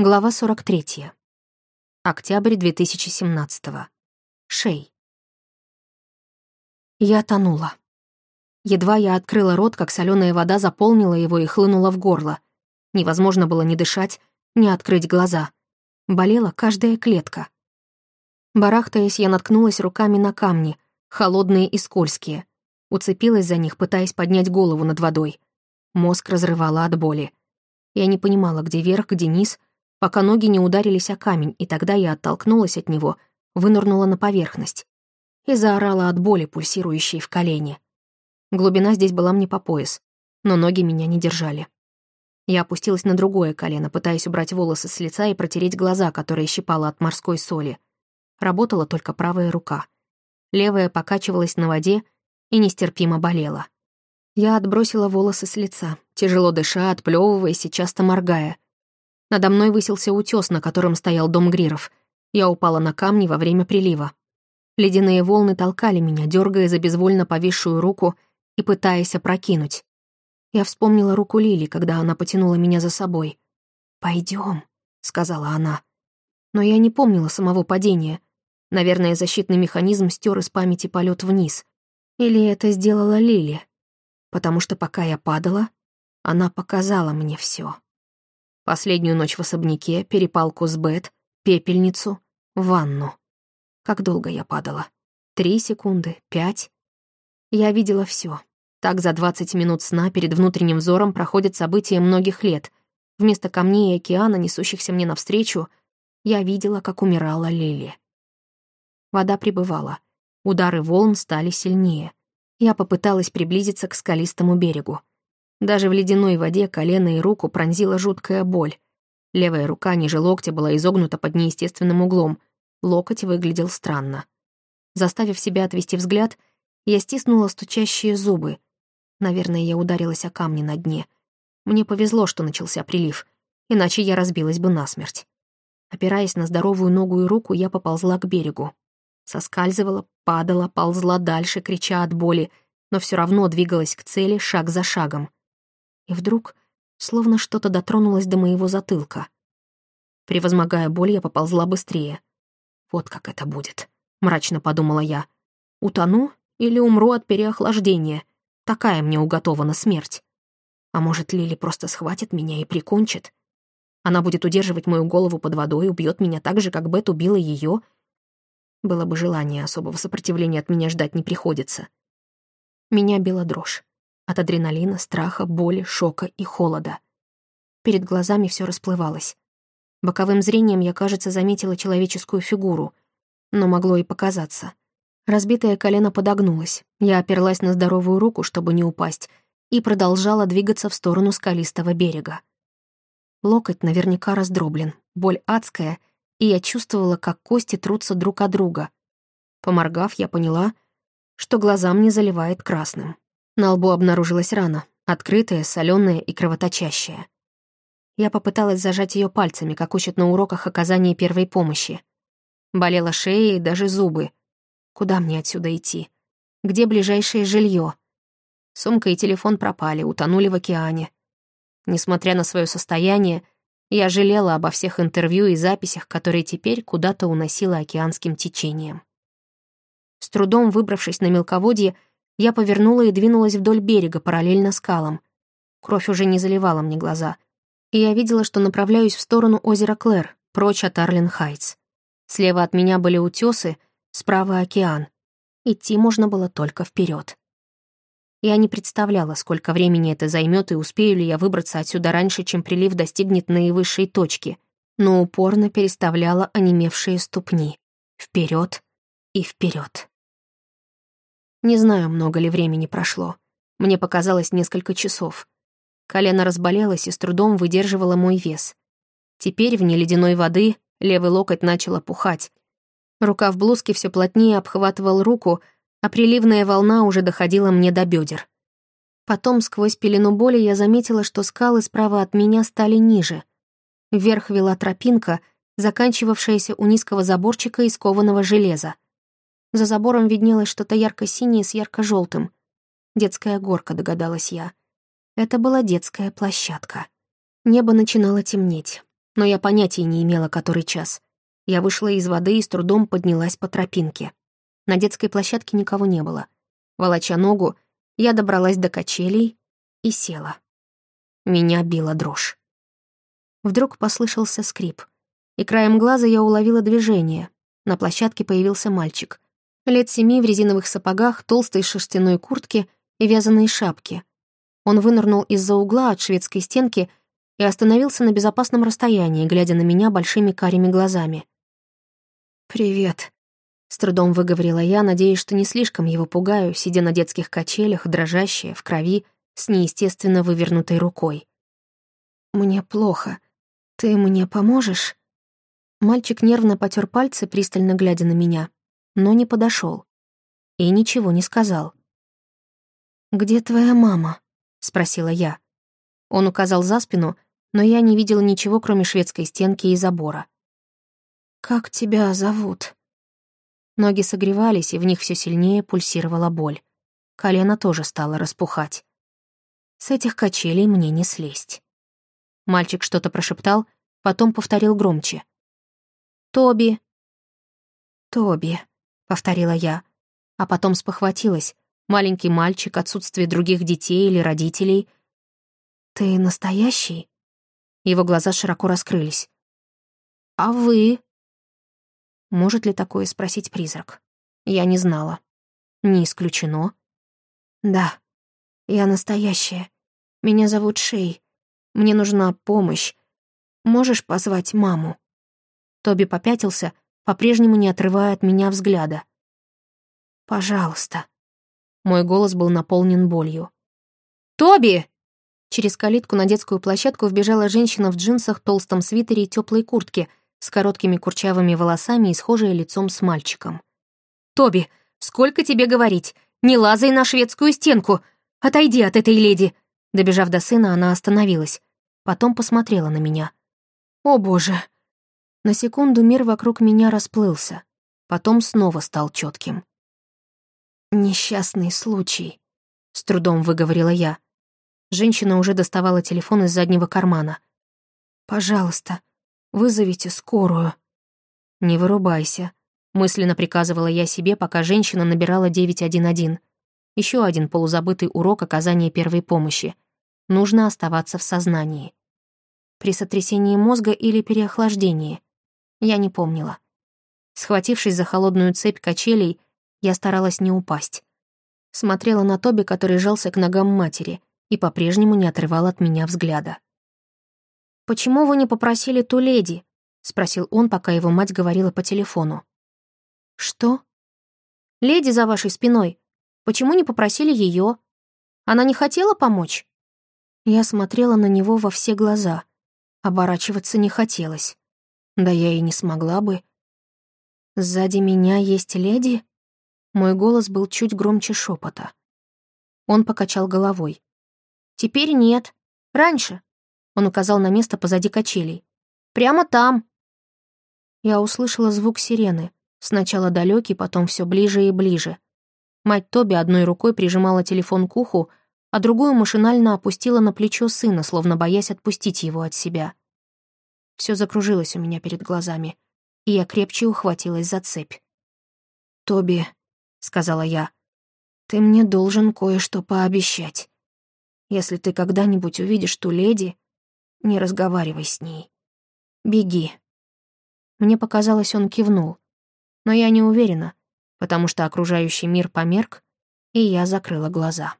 Глава 43. Октябрь 2017. Шей. Я тонула. Едва я открыла рот, как соленая вода заполнила его и хлынула в горло. Невозможно было ни дышать, ни открыть глаза. Болела каждая клетка. Барахтаясь, я наткнулась руками на камни, холодные и скользкие. Уцепилась за них, пытаясь поднять голову над водой. Мозг разрывала от боли. Я не понимала, где верх, где низ — пока ноги не ударились о камень, и тогда я оттолкнулась от него, вынырнула на поверхность и заорала от боли, пульсирующей в колене. Глубина здесь была мне по пояс, но ноги меня не держали. Я опустилась на другое колено, пытаясь убрать волосы с лица и протереть глаза, которые щипала от морской соли. Работала только правая рука. Левая покачивалась на воде и нестерпимо болела. Я отбросила волосы с лица, тяжело дыша, отплёвываясь и часто моргая — надо мной высился утес, на котором стоял дом Гриров. Я упала на камни во время прилива. Ледяные волны толкали меня, дергая за безвольно повисшую руку и пытаясь опрокинуть. Я вспомнила руку Лили, когда она потянула меня за собой. Пойдем, сказала она. Но я не помнила самого падения. Наверное, защитный механизм стер из памяти полет вниз. Или это сделала Лили? Потому что пока я падала, она показала мне все. Последнюю ночь в особняке, перепалку с Бет, пепельницу, ванну. Как долго я падала? Три секунды? Пять? Я видела все. Так за 20 минут сна перед внутренним взором проходят события многих лет. Вместо камней и океана, несущихся мне навстречу, я видела, как умирала Лили. Вода прибывала. Удары волн стали сильнее. Я попыталась приблизиться к скалистому берегу. Даже в ледяной воде колено и руку пронзила жуткая боль. Левая рука ниже локтя была изогнута под неестественным углом. Локоть выглядел странно. Заставив себя отвести взгляд, я стиснула стучащие зубы. Наверное, я ударилась о камни на дне. Мне повезло, что начался прилив, иначе я разбилась бы насмерть. Опираясь на здоровую ногу и руку, я поползла к берегу. Соскальзывала, падала, ползла дальше, крича от боли, но все равно двигалась к цели шаг за шагом и вдруг словно что-то дотронулось до моего затылка. Превозмогая боль, я поползла быстрее. «Вот как это будет», — мрачно подумала я. «Утону или умру от переохлаждения? Такая мне уготована смерть. А может, Лили просто схватит меня и прикончит? Она будет удерживать мою голову под водой, убьет меня так же, как Бет убила ее. Было бы желание, особого сопротивления от меня ждать не приходится. Меня била дрожь. От адреналина, страха, боли, шока и холода. Перед глазами все расплывалось. Боковым зрением я, кажется, заметила человеческую фигуру, но могло и показаться. Разбитое колено подогнулось, я оперлась на здоровую руку, чтобы не упасть, и продолжала двигаться в сторону скалистого берега. Локоть наверняка раздроблен, боль адская, и я чувствовала, как кости трутся друг от друга. Поморгав, я поняла, что глаза мне заливает красным. На лбу обнаружилась рана, открытая, соленая и кровоточащая. Я попыталась зажать ее пальцами, как учат на уроках оказания первой помощи. Болела шея и даже зубы. Куда мне отсюда идти? Где ближайшее жилье? Сумка и телефон пропали, утонули в океане. Несмотря на свое состояние, я жалела обо всех интервью и записях, которые теперь куда-то уносила океанским течением. С трудом выбравшись на мелководье, я повернула и двинулась вдоль берега, параллельно скалам. Кровь уже не заливала мне глаза. И я видела, что направляюсь в сторону озера Клэр, прочь от Арлен-Хайтс. Слева от меня были утесы, справа — океан. Идти можно было только вперед. Я не представляла, сколько времени это займет и успею ли я выбраться отсюда раньше, чем прилив достигнет наивысшей точки, но упорно переставляла онемевшие ступни. Вперед и вперед. Не знаю, много ли времени прошло. Мне показалось несколько часов. Колено разболелось и с трудом выдерживало мой вес. Теперь вне ледяной воды левый локоть начал опухать. Рука в блузке все плотнее обхватывал руку, а приливная волна уже доходила мне до бедер. Потом, сквозь пелену боли, я заметила, что скалы справа от меня стали ниже. Вверх вела тропинка, заканчивавшаяся у низкого заборчика из кованого железа. За забором виднелось что-то ярко-синее с ярко-желтым. Детская горка, догадалась я. Это была детская площадка. Небо начинало темнеть. Но я понятия не имела, который час. Я вышла из воды и с трудом поднялась по тропинке. На детской площадке никого не было. Волоча ногу, я добралась до качелей и села. Меня била дрожь. Вдруг послышался скрип, и краем глаза я уловила движение. На площадке появился мальчик. Лет семи в резиновых сапогах, толстой шерстяной куртке и вязаной шапке. Он вынырнул из-за угла от шведской стенки и остановился на безопасном расстоянии, глядя на меня большими карими глазами. «Привет», — с трудом выговорила я, надеясь, что не слишком его пугаю, сидя на детских качелях, дрожащая, в крови, с неестественно вывернутой рукой. «Мне плохо. Ты мне поможешь?» Мальчик нервно потер пальцы, пристально глядя на меня, но не подошел и ничего не сказал. «Где твоя мама?» — спросила я. Он указал за спину, но я не видела ничего, кроме шведской стенки и забора. «Как тебя зовут?» Ноги согревались, и в них все сильнее пульсировала боль. Колено тоже стало распухать. С этих качелей мне не слезть. Мальчик что-то прошептал, потом повторил громче. «Тоби!» «Тоби», — повторила я, а потом спохватилась. Маленький мальчик, отсутствие других детей или родителей. «Ты настоящий?» Его глаза широко раскрылись. «А вы?» Может ли такое спросить призрак? Я не знала. Не исключено. «Да, я настоящая. Меня зовут Шей. Мне нужна помощь. Можешь позвать маму?» Тоби попятился, по-прежнему не отрывая от меня взгляда. «Пожалуйста». Мой голос был наполнен болью. «Тоби!» Через калитку на детскую площадку вбежала женщина в джинсах, толстом свитере и теплой куртке, с короткими курчавыми волосами и схожая лицом с мальчиком. «Тоби, сколько тебе говорить? Не лазай на шведскую стенку! Отойди от этой леди!» Добежав до сына, она остановилась. Потом посмотрела на меня. «О, боже!» На секунду мир вокруг меня расплылся. Потом снова стал четким. «Несчастный случай», — с трудом выговорила я. Женщина уже доставала телефон из заднего кармана. «Пожалуйста, вызовите скорую». «Не вырубайся», — мысленно приказывала я себе, пока женщина набирала 911. Еще один полузабытый урок оказания первой помощи. Нужно оставаться в сознании. При сотрясении мозга или переохлаждении. Я не помнила. Схватившись за холодную цепь качелей, я старалась не упасть. Смотрела на Тоби, который жался к ногам матери, и по-прежнему не отрывал от меня взгляда. «Почему вы не попросили ту леди?» — спросил он, пока его мать говорила по телефону. «Что?» «Леди за вашей спиной. Почему не попросили ее? Она не хотела помочь?» Я смотрела на него во все глаза. Оборачиваться не хотелось. Да я и не смогла бы. «Сзади меня есть леди?» Мой голос был чуть громче шепота. Он покачал головой. «Теперь нет. Раньше». Он указал на место позади качелей. «Прямо там». Я услышала звук сирены. Сначала далекий, потом все ближе и ближе. Мать Тоби одной рукой прижимала телефон к уху, а другую машинально опустила на плечо сына, словно боясь отпустить его от себя. Все закружилось у меня перед глазами, и я крепче ухватилась за цепь. «Тоби», — сказала я. «Ты мне должен кое-что пообещать. Если ты когда-нибудь увидишь ту леди, не разговаривай с ней. Беги». Мне показалось, он кивнул. Но я не уверена, потому что окружающий мир померк, и я закрыла глаза.